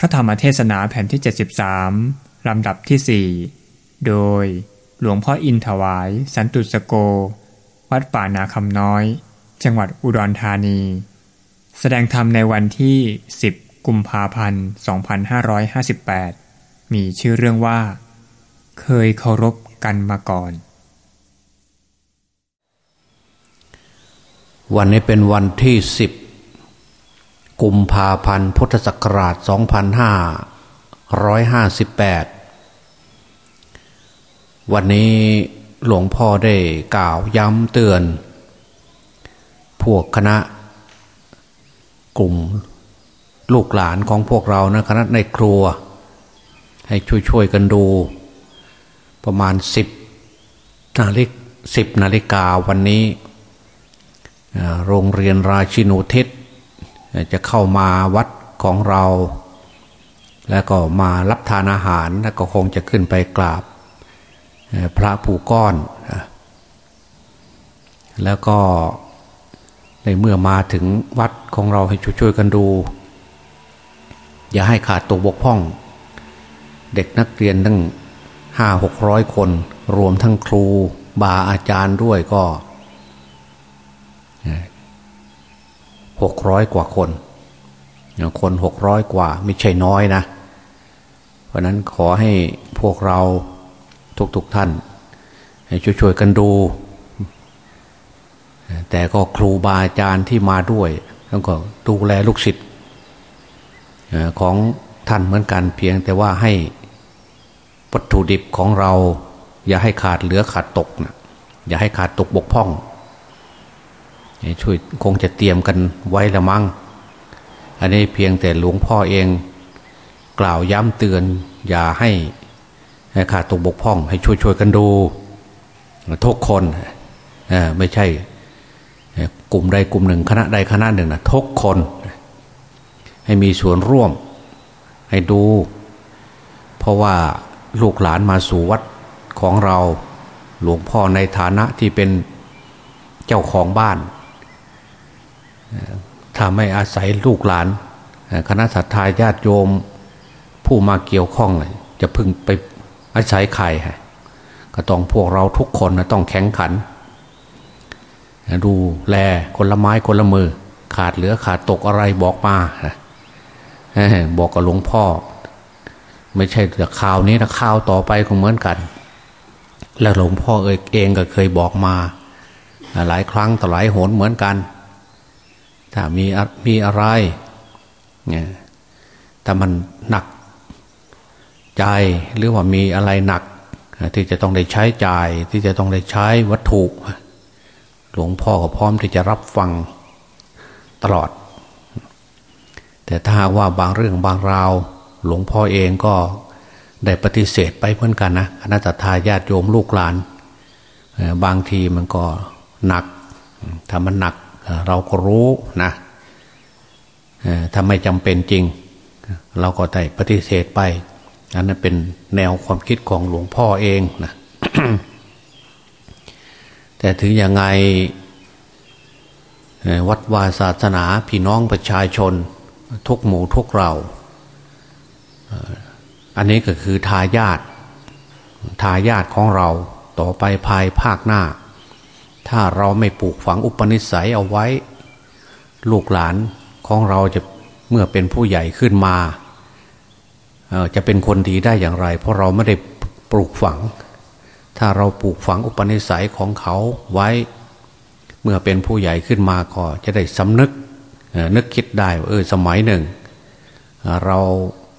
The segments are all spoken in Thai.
พระธรรมเทศนาแผ่นที่ 73 ลำดับที่ 4 โดยหลวงพ่ออินถวาย สันตุสโก วัดป่านาคำน้อย จังหวัดอุดรธานี แสดงธรรมในวันที่ 10 กุมภาพันธ์ 2558 มีชื่อเรื่องว่า เคยเคารพกันมาก่อน วันนี้เป็นวันที่สิบ กุมภาพันธ์พุทธศักราช 2558 วันนี้หลวงพ่อได้กล่าวย้ำเตือน พวกคณะ กลุ่มลูกหลานของพวกเรานะคณะในครัว ให้ช่วยๆกันดู ประมาณสิบนาฬิกสิบนาฬิกาวันนี้ โรงเรียนราชินูทิศ จะเข้ามาวัดของเรา แล้วก็มารับทานอาหารแล้วก็คงจะขึ้นไปกราบพระผู้ก้อน แล้วก็ในเมื่อมาถึงวัดของเราให้ช่วยๆกันดู อย่าให้ขาดตกบกพร่อง เด็กนักเรียนตั้งห้าหกร้อยคน รวมทั้งครูบาอาจารย์ด้วยก็ หกร้อยกว่าคนคนหกร้อยกว่าไม่ใช่น้อยนะ เพราะนั้นขอให้พวกเราทุกๆทท่าน ให้ช่วยๆกันดู แต่ก็ครูบาอาจารย์ที่มาด้วยแล้วก็ดูแลลูกศิษย์ของท่านเหมือนกันเพียงแต่ว่าให้วัตถุดิบของเรา อย่าให้ขาดเหลือขาดตกนะอย่าให้ขาดตกบกพร่อง ช่วยคงจะเตรียมกันไว้ละมั้งอันนี้เพียงแต่หลวงพ่อเอง กล่าวย้ำเตือน อย่าให้ขาดตกบกพร่อง ให้ช่วยช่วยกันดูทุกคนไม่ใช่ กลุ่มใดกลุ่มหนึ่ง คณะใดคณะหนึ่งนะทุกคน ให้มีส่วนร่วม ให้ดู เพราะว่าลูกหลานมาสู่วัดของเรา หลวงพ่อในฐานะที่เป็นเจ้าของบ้าน ถ้าไม่อาศัยลูกหลาน คณะสัตยาญาติโยม ผู้มาเกี่ยวข้องจะพึ่งไปอาศัยใครก็ต้องพวกเราทุกคนต้องแข็งขัน ดูแลคนละไม้คนละมือ ขาดเหลือขาดตกอะไรบอกมาบอกกับหลวงพ่อ ไม่ใช่แต่ข่าวนี้นะข่าวต่อไปก็เหมือนกัน แล้วหลวงพ่อเองเองก็เคยบอกมา หลายครั้งต่อหลายโหนเหมือนกัน ถ้ามีมีอะไรเนี่ยแต่มันหนักใจหรือว่ามีอะไรหนัก ที่จะต้องได้ใช้จ่ายที่จะต้องได้ใช้วัตถุ หลวงพ่อก็พร้อมที่จะรับฟังตลอด แต่ถ้าว่าบางเรื่องบางราว หลวงพ่อเองก็ได้ปฏิเสธไปเพื่อนกันนะคณะทาญาติโยมลูกหลาน บางทีมันก็หนักถ้ามันหนัก เราก็รู้นะถ้าไม่จำเป็นจริง เราก็ได้ปฏิเสธไป อันนั้นเป็นแนวความคิดของหลวงพ่อเองนะแต่ถึงยังไงวัดวาศาสนาพี่น้องประชาชน ทุกหมู่ทุกเรา อันนี้ก็คือทายาททายาทของเราต่อไปภายภาคหน้า ถ้าเราไม่ปลูกฝังอุปนิสัยเอาไว้ ลูกหลานของเราจะเมื่อเป็นผู้ใหญ่ขึ้นมา จะเป็นคนดีได้อย่างไร เพราะเราไม่ได้ปลูกฝัง ถ้าเราปลูกฝังอุปนิสัยของเขาไว้ เมื่อเป็นผู้ใหญ่ขึ้นมาก็จะได้สำนึกนึกคิดได้เออสมัยหนึ่ง เรา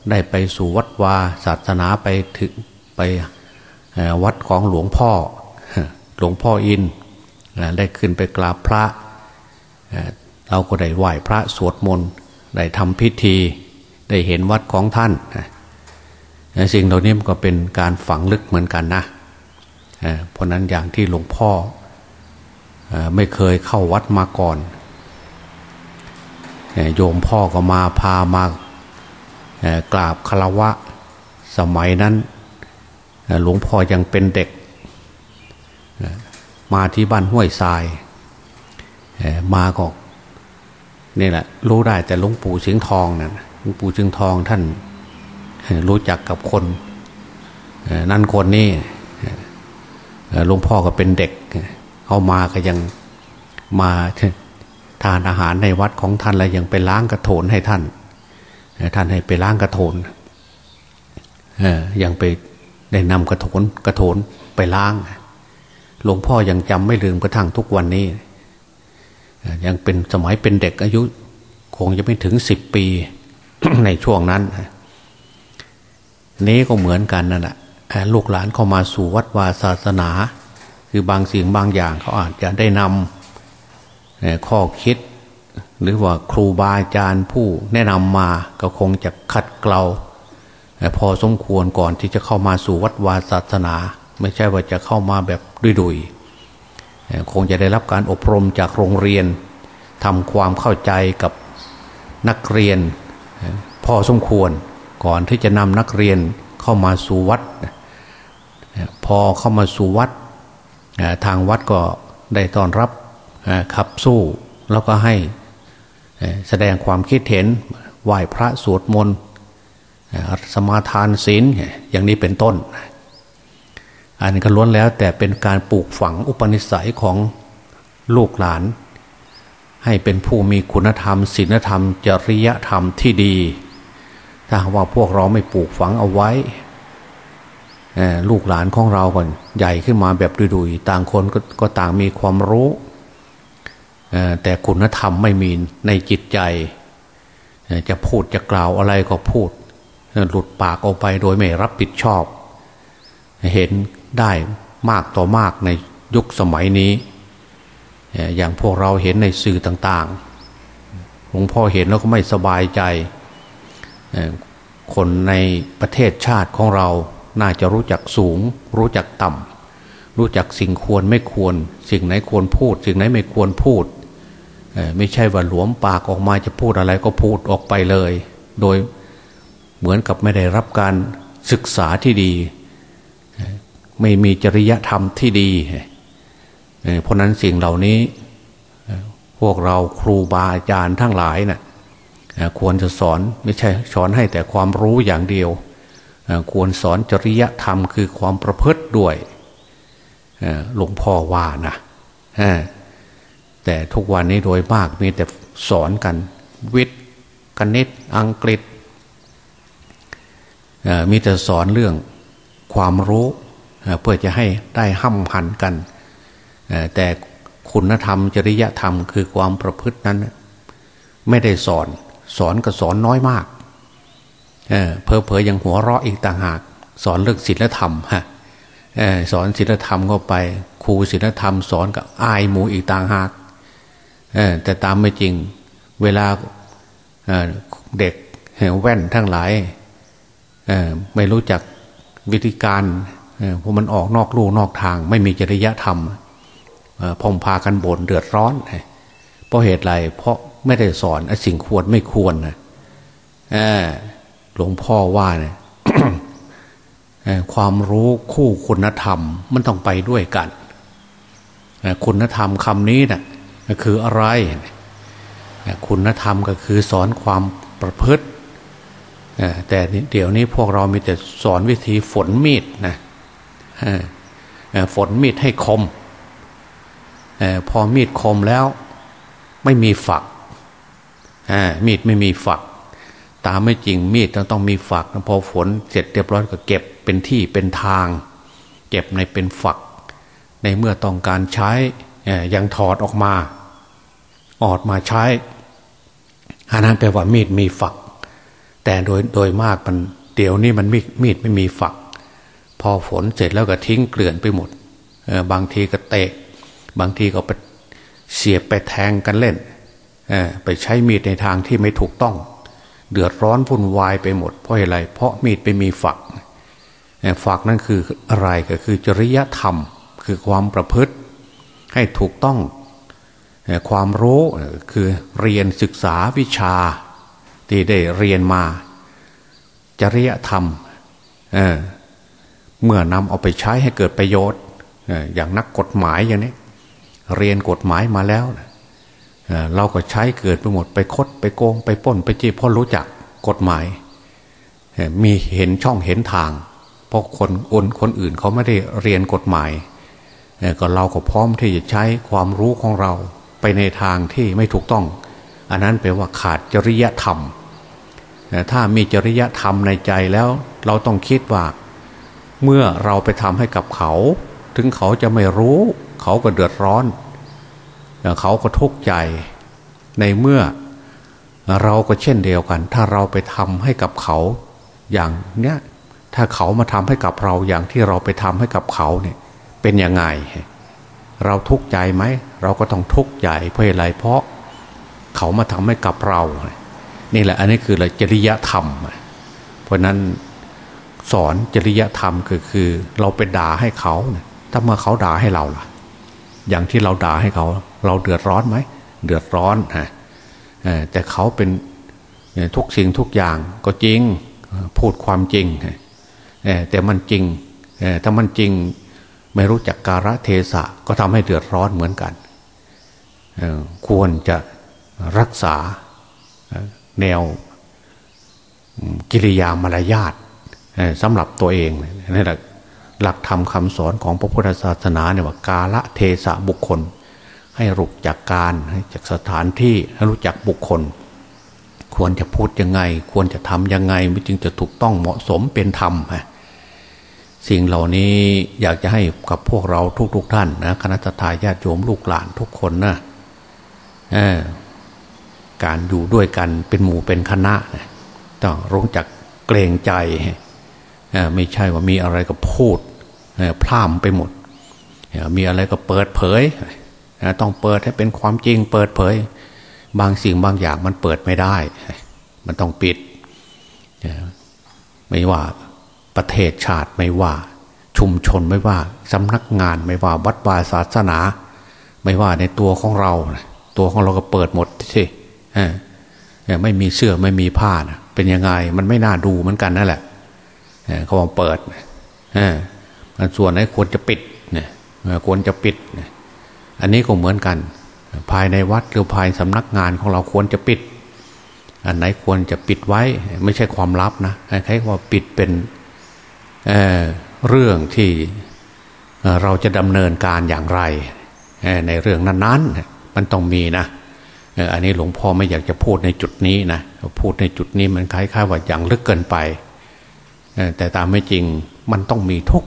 ได้ไปสู่วัดวาศาสนาไปถึงไปวัดของหลวงพ่อ หลวงพ่ออิน ได้ขึ้นไปกราบพระเราก็ได้ไหว้พระสวดมนต์ได้ทำพิธีได้เห็นวัดของท่านสิ่งเหล่านี้มันก็เป็นการฝังลึกเหมือนกันนะเพราะนั้นอย่างที่หลวงพ่อไม่เคยเข้าวัดมาก่อน โยมพ่อก็มาพามากราบคารวะ สมัยนั้นหลวงพ่อยังเป็นเด็ก มาที่บ้านห้วยทรายมาก็นี่แหละ รู้ได้แต่หลวงปู่เสียงทองนะ่ะหลวงปู่เสียงทองท่านรู้จักกับคนนั่นคนนี้หลวงพ่อก็เป็นเด็กเข้ามาก็ยังมาทานอาหารในวัดของท่านแล้วยังไปล้างกระโถนให้ท่าน ท่านให้ไปล้างกระโถนยังไปได้นำกระโถนกระโถนไปล้าง หลวงพ่อยังจำไม่ลืมกระทั่งทุกวันนี้ ยังเป็นสมัยเป็นเด็กอายุ คงจะไม่ถึงสิบปีในช่วงนั้น นี้ก็เหมือนกันนั่นแหละลูกหลานเข้ามาสู่วัดวาศาสนา คือบางสิ่งบางอย่างเขาอาจจะได้นำข้อคิด หรือว่าครูบาอาจารย์ผู้แนะนำมาก็คงจะขัดเกลาพอสมควรก่อนที่จะเข้ามาสู่วัดวาศาสนา ไม่ใช่ว่าจะเข้ามาแบบดุยๆคงจะได้รับการอบรมจากโรงเรียนทำความเข้าใจกับนักเรียนพอสมควรก่อนที่จะนำนักเรียนเข้ามาสู่วัด พอเข้ามาสู่วัด ทางวัดก็ได้ต้อนรับขับสู้แล้วก็ให้แสดงความคิดเห็นไหว้พระสวดมนต์สมาทานศีลอย่างนี้เป็นต้น อันนี้ก็ล้วนแล้วแต่เป็นการปลูกฝังอุปนิสัยของลูกหลาน ให้เป็นผู้มีคุณธรรมศีลธรรม จริยธรรมที่ดี ถ้าว่าพวกเราไม่ปลูกฝังเอาไว้ลูกหลานของเราก่อนใหญ่ขึ้นมาแบบดุยๆต่างคนกก็ต่างมีความรู้แต่คุณธรรมไม่มีในจิตใจ จะพูดจะกล่าวอะไรก็พูด หลุดปากออกไปโดยไม่รับผิดชอบ เห็น ได้มากต่อมากในยุคสมัยนี้ อย่างพวกเราเห็นในสื่อต่างๆหลวงพ่อเห็นแล้วก็ไม่สบายใจคนในประเทศชาติของเราน่าจะรู้จักสูง รู้จักต่ำรู้จักสิ่งควรไม่ควร สิ่งไหนควรพูด สิ่งไหนไม่ควรพูดไม่ใช่ว่าหลวมปากออกมาจะพูดอะไรก็พูดออกไปเลย โดยเหมือนกับไม่ได้รับการศึกษาที่ดี ไม่มีจริยธรรมที่ดี เพราะนั้นสิ่งเหล่านี้ พวกเราครูบาอาจารย์ทั้งหลายนะ่ะควรจะสอนไม่ใช่สอนให้แต่ความรู้อย่างเดียว ควรสอนจริยธรรมคือความประพฤติด้วยหลวงพ่อว่านะแต่ทุกวันนี้โดยมากมีแต่สอนกัน วิทย์คณิตอังกฤษมีแต่สอนเรื่องความรู้ เพื่อจะให้ได้ห้ำหันกัน แต่คุณธรรมจริยธรรมคือความประพฤตินั้น ไม่ได้สอนสอนก็สอนน้อยมากเพอเพอยังหัวเราะอีกต่างหาก สอนเรื่องศีลธรรมฮะสอนศีลธรรมเข้าไป ครูศีลธรรม สอนกับอายหมูอีกต่างหากแต่ตามไม่จริง เวลาเด็กแว่นทั้งหลายไม่รู้จักวิธีการ เพราะมันออกนอกลู่นอกทาง ไม่มีจริยธรรมพองพากันบ่นเดือดร้อนเพราะเหตุไรเพราะไม่ได้สอนสิ่งควรไม่ควรนะหลวงพ่อว่าเนี่ยความรู้คู่คุณธรรม มันต้องไปด้วยกันคุณธรรมคำนี้นะ่ะคืออะไร คุณธรรมก็คือสอนความประพฤติแต่เดี๋ยวนี้พวกเรามีแต่สอนวิธีฝนมีดนะ ฝนมีดให้คมพอมีดคมแล้ว ไม่มีฝักมีดไม่มีฝัก ตามไม่จริงมีดต้องมีฝักพอฝนเสร็จเรียบร้อยก็เก็บเป็นที่เป็นทาง เก็บในเป็นฝัก ในเมื่อต้องการใช้ยังถอดออกมาออดมาใช้อันนั้นแปลว่ามีดมีฝัก แต่โดยโดยมากมันเดี๋ยวนี้มันมีมีดไม่มีฝัก พอฝนเสร็จแล้วก็ทิ้งเกลื่อนไปหมดบางทีก็เตะ บางทีก็ไปเสียบไปแทงกันเล่นไปใช้มีดในทางที่ไม่ถูกต้อง เดือดร้อนวุ่นวายไปหมด เพราะอะไร เพราะมีดไปมีฝักฝักนั่นคืออะไรก็คือจริยธรรม คือความประพฤติให้ถูกต้องความรู้คือเรียนศึกษาวิชาที่ได้เรียนมา จริยธรรม เมื่อนำเอาไปใช้ให้เกิดประโยชน์อย่างนักกฎหมายอย่างนี้ เรียนกฎหมายมาแล้วเราก็ใช้เกิดไปหมดไปคดไปโกงไปป้นไปจีบเพราะรู้จักกฎหมาย มีเห็นช่องเห็นทาง เพราะคนอนคนอื่นเขาไม่ได้เรียนกฎหมาย ก็เราก็พร้อมที่จะใช้ความรู้ของเราไปในทางที่ไม่ถูกต้อง อันนั้นแปลว่าขาดจริยธรรม ถ้ามีจริยธรรมในใจแล้ว เราต้องคิดว่า เมื่อเราไปทำให้กับเขา ถึงเขาจะไม่รู้ เขาก็เดือดร้อน เขาก็ทุกข์ใจ ในเมื่อเราก็เช่นเดียวกัน ถ้าเราไปทำให้กับเขาอย่างเนี้ยถ้าเขามาทำให้กับเราอย่างที่เราไปทำให้กับเขาเนี่ย เป็นยังไง เราทุกข์ใจไหม เราก็ต้องทุกข์ใจเพราะอะไรเพราะเขามาทำให้กับเรา นี่แหละ อันนี้คือจริยธรรม เพราะนั้น สอนจริยธรรมคือคือ เราไปด่าให้เขาถ้าเมื่อเขาด่าให้เราล่ะ อย่างที่เราด่าให้เขา เราเดือดร้อนไหมเดือดร้อนฮะแต่เขาเป็นทุกสิ่งทุกอย่างก็จริงพูดความจริงแต่มันจริงถ้ามันจริงไม่รู้จักการะเทศะก็ทำให้เดือดร้อนเหมือนกันควรจะรักษาแนวกิริยามารยาท สำหรับตัวเองนี่แหละหลักธรรมคำสอนของพระพุทธศาสนาเนี่ยว่ากาละเทศะบุคคล ให้รู้จักการให้จากสถานที่ให้รู้จักบุคคล ควรจะพูดยังไง ควรจะทำยังไงมันจึงจะถูกต้องเหมาะสมเป็นธรรมฮะสิ่งเหล่านี้อยากจะให้กับพวกเราทุกๆทท่านนะคณะทาญาติโยมลูกหลานทุกคนนะการอยู่ด้วยกันเป็นหมู่เป็นคณะต้องรู้จักเกรงใจ ไม่ใช่ว่ามีอะไรก็พูดพร่ำไปหมด มีอะไรก็เปิดเผย ต้องเปิดให้เป็นความจริงเปิดเผย บางสิ่งบางอย่างมันเปิดไม่ได้ มันต้องปิด ไม่ว่าประเทศชาติไม่ว่า ชุมชนไม่ว่าสำนักงานไม่ว่าวัดวาศาสนา ไม่ว่าในตัวของเรา ตัวของเราก็เปิดหมดสิไม่มีเสื้อไม่มีผ้านะเป็นยังไงมันไม่น่าดูเหมือนกันนั่นแหละ เขาบอกเปิดส่วนไหนควรจะปิดเนี่ยควรจะปิด อันนี้ก็เหมือนกัน ภายในวัดหรือภายสำนักงานของเราควรจะปิด อันไหนควรจะปิดไว้ ไม่ใช่ความลับนะใครว่าปิดเป็นเเรื่องที่เราจะดำเนินการอย่างไร ในเรื่องนั้นๆ มันต้องมีนะอันนี้หลวงพ่อไม่อยากจะพูดในจุดนี้นะพูดในจุดนี้มันคล้ายๆว่าอย่างลึกเกินไป แต่ตามไม่จริงมันต้องมีทุก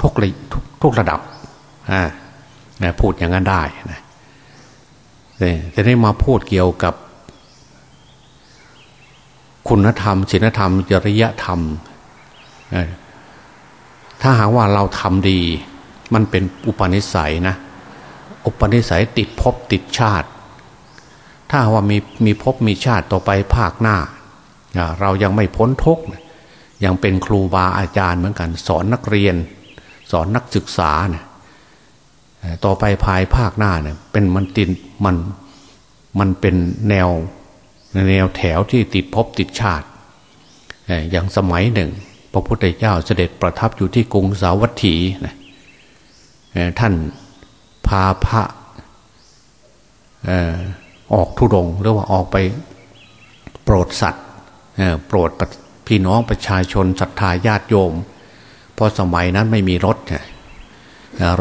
ทุกทุกทุกระดับนะพูดอย่างนั้นได้นะแต่ได้มาพูดเกี่ยวกับ คุณธรรมศีลธรรม จริยธรรม ถ้าหากว่าเราทำดี มันเป็นอุปนิสัยนะ อุปนิสัยติดภพติดชาติ ถ้าว่ามีมีภพมีชาติต่อไปภาคหน้า เรายังไม่พ้นทุกข์ ยังเป็นครูบาอาจารย์เหมือนกัน สอนนักเรียน สอนนักศึกษาเนี่ยต่อไปภายภาคหน้าเนี่ย เป็นมันตินมันมันเป็นแนวแนวแถวที่ติดพบติดชาติอย่างสมัยหนึ่ง พระพุทธเจ้าเสด็จประทับอยู่ที่กรุงสาวัตถีนะท่านพาพระออกทุดงหรือว่าออกไปโปรดสัตว์โปรด พี่น้องประชาชนศรัทธาญาติโยม เพราะสมัยนั้นไม่มีรถ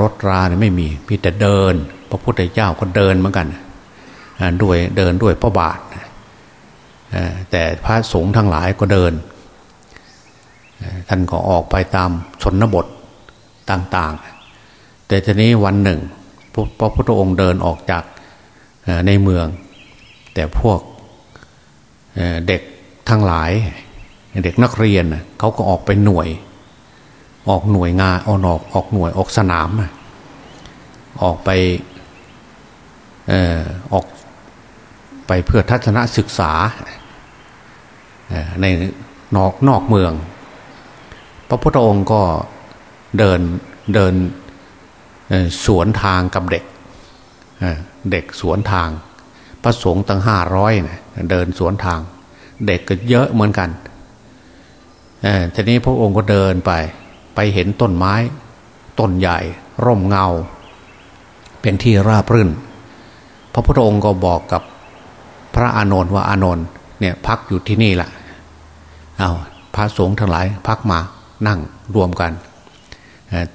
รถราเนี่ยไม่มีมีแต่เดิน พระพุทธเจ้าก็เดินเหมือนกันด้วยเดินด้วยพระบาทแต่พระสงฆ์ทั้งหลายก็เดิน ท่านก็ออกไปตามชนบทต่างๆ แต่ทีนี้วันหนึ่งพระพุทธองค์เดินออกจากในเมือง แต่พวกเด็กทั้งหลาย เด็กนักเรียนเขาก็ออกไปหน่วย ออกหน่วยงานออกออกออกหน่วยออกสนาม ออกไปเออออกไปเพื่อทัศนศึกษาในนอกนอกเมือง พระพุทธองค์ก็เดินเดินสวนทางกับเด็กเด็กสวนทาง พระสงฆ์ตั้งห้าร้อยเดินสวนทาง เด็กก็เยอะเหมือนกัน ทีนี้พระองค์ก็เดินไป ไปเห็นต้นไม้ ต้นใหญ่ ร่มเงา เป็นที่ราบรื่น พระพุทธองค์ก็บอกกับพระอานนท์ว่าอานนท์เนี่ยพักอยู่ที่นี่แหละเอาพระสงฆ์ทั้งหลายพักมานั่งรวมกัน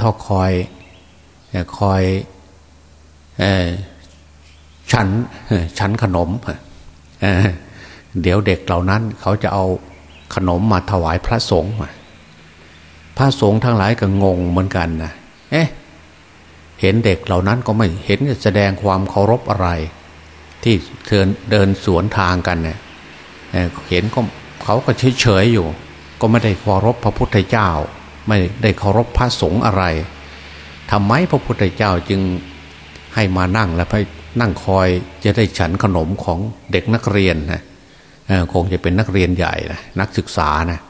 ท่อคอยคอยฉันฉันขนม เดี๋ยวเด็กเหล่านั้นเขาจะเอา ขนมมาถวายพระสงฆ์พระสงฆ์ทั้งหลายก็งงเหมือนกันนะเอ๊ะเห็นเด็กเหล่านั้นก็ไม่เห็นแสดงความเคารพอะไร ที่เดินเดินสวนทางกันเนี่ยเห็นก็เขาก็เฉยเฉยอยู่ ก็ไม่ได้เคารพพระพุทธเจ้า ไม่ได้เคารพพระสงฆ์อะไรทำไมพระพุทธเจ้าจึงให้มานั่งและไปนั่งคอยจะได้ฉันขนมของเด็กนักเรียนนะ คงจะเป็นนักเรียนใหญ่นะนักศึกษานะ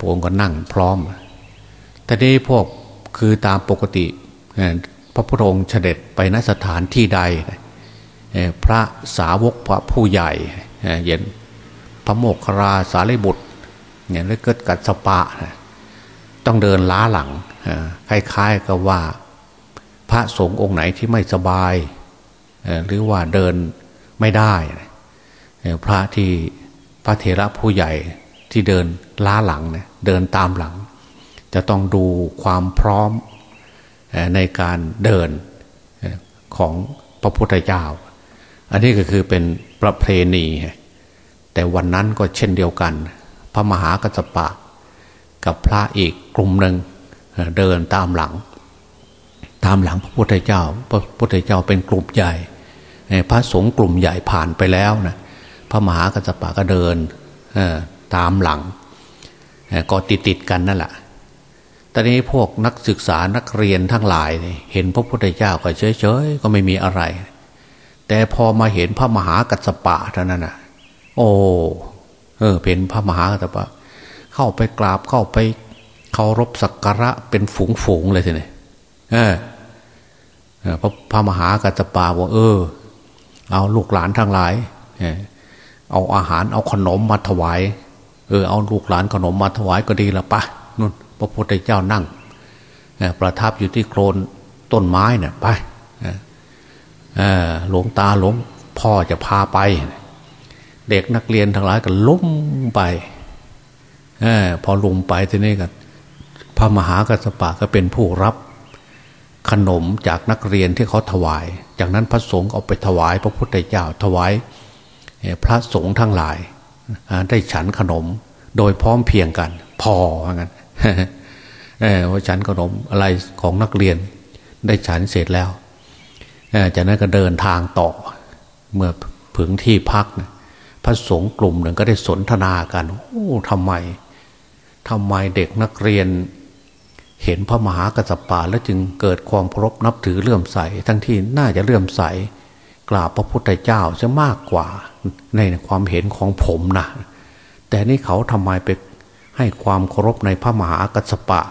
พระองค์ก็นั่งพร้อมแต่นี้พวกคือตามปกติพระพุทธองค์เสด็จไปนสถานที่ใด พระสาวกพระผู้ใหญ่เย็นพระโมกขราสารีบุตรเนี่ยแล้วเกิดกัดสปะ ต้องเดินล้าหลังคล้ายๆกับว่าพระสงฆ์องค์ไหนที่ไม่สบาย หรือว่าเดินไม่ได้ พระที่พระเทระผู้ใหญ่ที่เดินล้าหลังเนี่ยเดินตามหลัง จะต้องดูความพร้อมในการเดินของพระพุทธเจ้า อันนี้ก็คือเป็นประเพณี แต่วันนั้นก็เช่นเดียวกัน พระมหากัสปะ กับพระอีกกลุ่มหนึ่งเดินตามหลัง ตามหลังพระพุทธเจ้า พระพุทธเจ้าเป็นกลุ่มใหญ่ พระสงฆ์กลุ่มใหญ่ผ่านไปแล้วนะ ระมหากัสปะก็เดินตามหลังก็ติดติดกันนั่นแหละตอนนี้พวกนักศึกษานักเรียนทั้งหลาย เห็นพระพุทธเจ้าก็เฉยๆก็ไม่มีอะไร แต่พอมาเห็นพระมหากัสปะเท่านั้นนะโอ้เออเป็นพระมหากัสปะ เข้าไปกราบเข้าไปเคารพสักการะเป็นฝูงๆเลยทีนี้เออพระพระมหากัสปะบอกเออ เอาลูกหลานทั้งหลาย เอาอาหารเอาขนมมาถวาย เออเอาลูกหลานขนมมาถวายก็ดีละปะนู่นพระพุทธเจ้านั่งประทับอยู่ที่โคลนต้นไม้เนี่ยไปหลวงตาหลวงพ่อจะพาไป เด็กนักเรียนทั้งหลายก็ล้มไปอพอลุมไปทีนี้ก็พระมหากัสปะก็เป็นผู้รับขนมจากนักเรียนที่เขาถวาย จากนั้นพระสงฆ์เอาไปถวายพระพุทธเจ้าถวาย พระสงฆ์ทั้งหลาย ได้ฉันขนมโดยพร้อมเพียงกัน พอว่างั้นว่าฉันขนมอะไรของนักเรียน ได้ฉันเสร็จแล้วจากนั้นก็เดินทางต่อ เมื่อผึงที่พักพระสงฆ์กลุ่มหนึ่งก็ได้สนทนากันโอ้ทำไมทำไมเด็กนักเรียน เห็นพระมหากัสปะแล้วจึงเกิดความเคารพนับถือเลื่อมใส ทั้งที่น่าจะเลื่อมใส กราบพระพุทธเจ้าจะมากกว่าในความเห็นของผมนะแต่นี่เขาทำไมไปให้ความเคารพในพระมหากัสปะ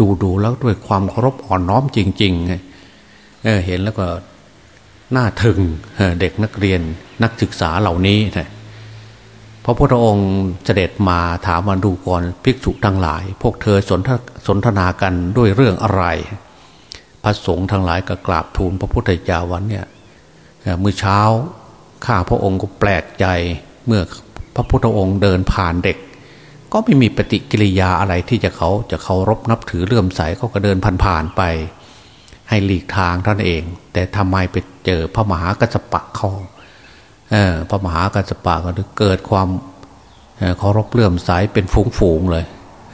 ดูดูแล้วด้วยความเคารพอ่อนน้อมจริงๆเเห็นแล้วก็น่าถึงเด็กนักเรียนนักศึกษาเหล่านี้นะพระพุทธองค์เสด็จมาถามมาดูก่อนภิกษุทั้งหลาย พวกเธอสนสนทนากันด้วยเรื่องอะไร พระสงฆ์ทั้งหลายก็กราบทูลพระพุทธเจ้าวันเนี่ยเมื่อเช้าข้าพระองค์ก็แปลกใจเมื่อพระพุทธองค์เดินผ่านเด็ก ก็ไม่มีปฏิกิริยาอะไรที่จะเขาจะเคารพนับถือเลื่อมใสเขาก็เดินผ่านๆไป ให้หลีกทางท่านเอง แต่ทำไมไปเจอพระมหากัสปะเขาเออพระมหากัสปะก็เกิดความเคารพเลื่อมใสเป็นฝูงๆเลย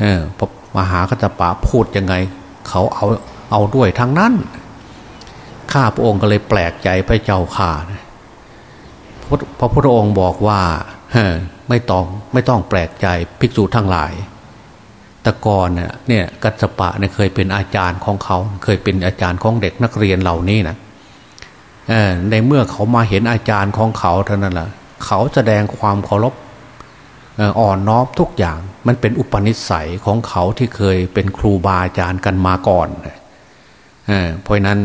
เออพระมหากัสปะพูดยังไง เขาเอา เอาด้วยทั้งนั้น ข้าพระองค์ก็เลยแปลกใจพระเจ้าข่าพระพุทธองค์บอกว่าไม่ต้องไม่ต้องแปลกใจภิกษุทั้งหลายตะกอนเนี่ยกัสปะเนี่ยเคยเป็นอาจารย์ของเขา เคยเป็นอาจารย์ของเด็กนักเรียนเหล่านี้นะในเมื่อเขามาเห็นอาจารย์ของเขาเท่านั้นแหละเขาแสดงความเคารพอ่อนน้อมทุกอย่างมันเป็นอุปนิสัยของเขาที่เคยเป็นครูบาอาจารย์กันมาก่อน เพราะนั้น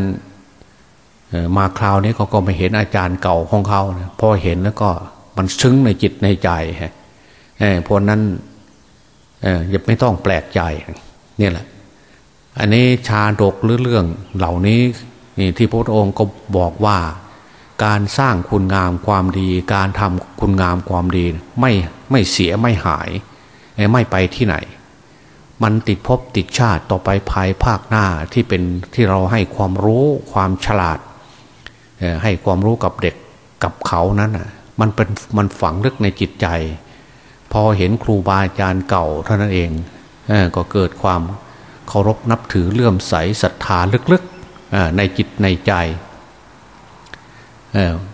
มาคราวนี้เขาก็ไม่เห็นอาจารย์เก่าของเขาพอเห็นแล้วก็มันซึ้งในจิตในใจฮะเพราะนั้นอย่าไม่ต้องแปลกใจนี่แหละ อันนี้ชาดกหรือเรื่องเหล่านี้นี่ที่พระองค์ก็บอกว่าการสร้างคุณงามความดี การทำคุณงามความดีไม่ไม่เสียไม่หาย ไม่ไปที่ไหน มันติดภพติดชาติต่อไปภายภาคหน้าที่เป็นที่เราให้ความรู้ความฉลาด ให้ความรู้กับเด็กกับเขานั้นมันเป็นมันฝังลึกในจิตใจ พอเห็นครูบาอาจารย์เก่าเท่านั้นเองก็เกิดความเคารพนับถือเลื่อมใสศรัทธาลึกๆในจิตในใจ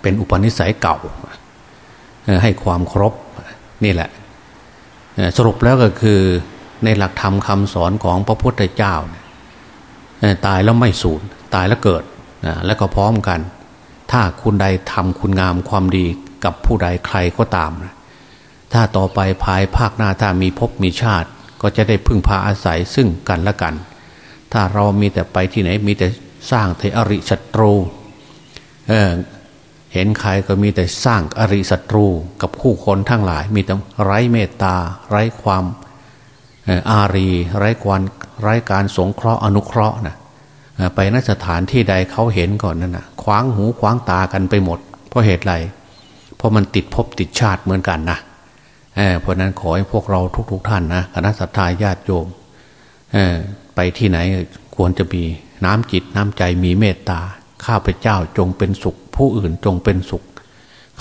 เป็นอุปนิสัยเก่าให้ความเคารพนี่แหละสรุปแล้วก็คือ ในหลักธรรมคำสอนของพระพุทธเจ้า ตายแล้วไม่สูญตายแล้วเกิดแล้วก็พร้อมกัน ถ้าคุณใดทำคุณงามความดีกับผู้ใดใครก็ตาม ถ้าต่อไปภายภาคหน้าถ้ามีภพมีชาติ ก็จะได้พึ่งพาอาศัยซึ่งกันและกัน ถ้าเรามีแต่ไปที่ไหนมีแต่สร้างเทอริศัตรูเเห็นใครก็มีแต่สร้างอริศัตรูกับคู่คนทั้งหลาย มีแต่ไร้เมตตา ไร้ความ อารีไร้ความไร้การสงเคราะห์อนุเคราะห์นะไปนสถานที่ใดเขาเห็นก่อนนั่นนะคว้างหูคว้างตากันไปหมด เพราะเหตุไรเพราะมันติดภพติดชาติเหมือนกันนะเเพราะนั้นขอให้พวกเราทุกๆท่านนะคณะสัตยาญาติโยมไปที่ไหนควรจะมีน้ำจิตน้ำใจมีเมตตา ข้าพเจ้าจงเป็นสุข ผู้อื่นจงเป็นสุข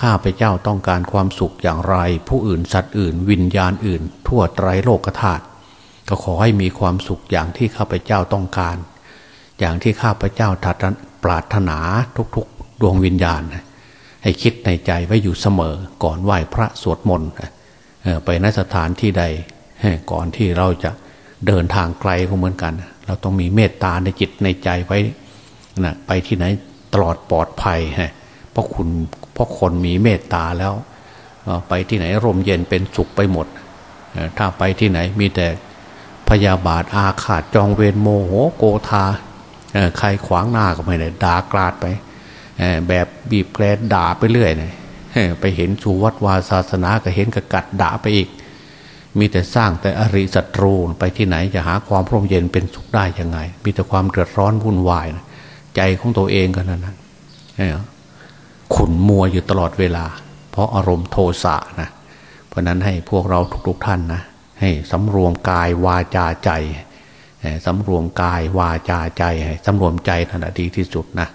ข้าพเจ้าต้องการความสุขอย่างไร ผู้อื่นสัตว์อื่น วิญญาณอื่น ทั่วไตรโลกธาตุ ก็ขอให้มีความสุขอย่างที่ข้าพเจ้าต้องการ อย่างที่ข้าพเจ้าถัดปรารถนาทุกๆ ดวงวิญญาณ ให้คิดในใจไว้อยู่เสมอ ก่อนไหว้พระสวดมนต์ไปนสถานที่ใด ก่อนที่เราจะเดินทางไกลก็เหมือนกัน เราต้องมีเมตตาในจิตในใจไว้นะไปที่ไหนตลอดปลอดภัยเพราะคุณเพราะคนมีเมตตาแล้ว ไปที่ไหนร่มเย็นเป็นสุขไปหมด ถ้าไปที่ไหนมีแต่ พยาบาทอาขาดจองเวรโมโหโกธาใครขวางหน้าก็ไม่ได้ด่ากราดไปแบบบีบแกรดด่าไปเรื่อยเลยไปเห็นชูวัดวาศาสนาก็เห็นกระกัดด่าไปอีก มีแต่สร้างแต่อริศัตรูไปที่ไหนจะหาความร่มเย็นเป็นสุขได้ยังไง มีแต่ความเดือดร้อนวุ่นวายนะใจของตัวเองกันนั้นนะขุนมัวอยู่ตลอดเวลา เพราะอารมณ์โทสะนะเพราะนั้นให้พวกเราทุกๆท่านนะ ให้สำรวมกายวาจาใจสำรวมกายวาจาใจสำรวมใจทันดีที่สุดนะ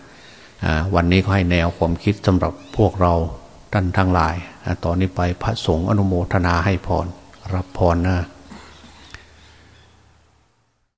วันนี้ก็ให้แนวความคิดสำหรับพวกเราท่านทั้งหลายตอนนี้ไปพระสงฆ์อนุโมทนาให้พร รับพรนะ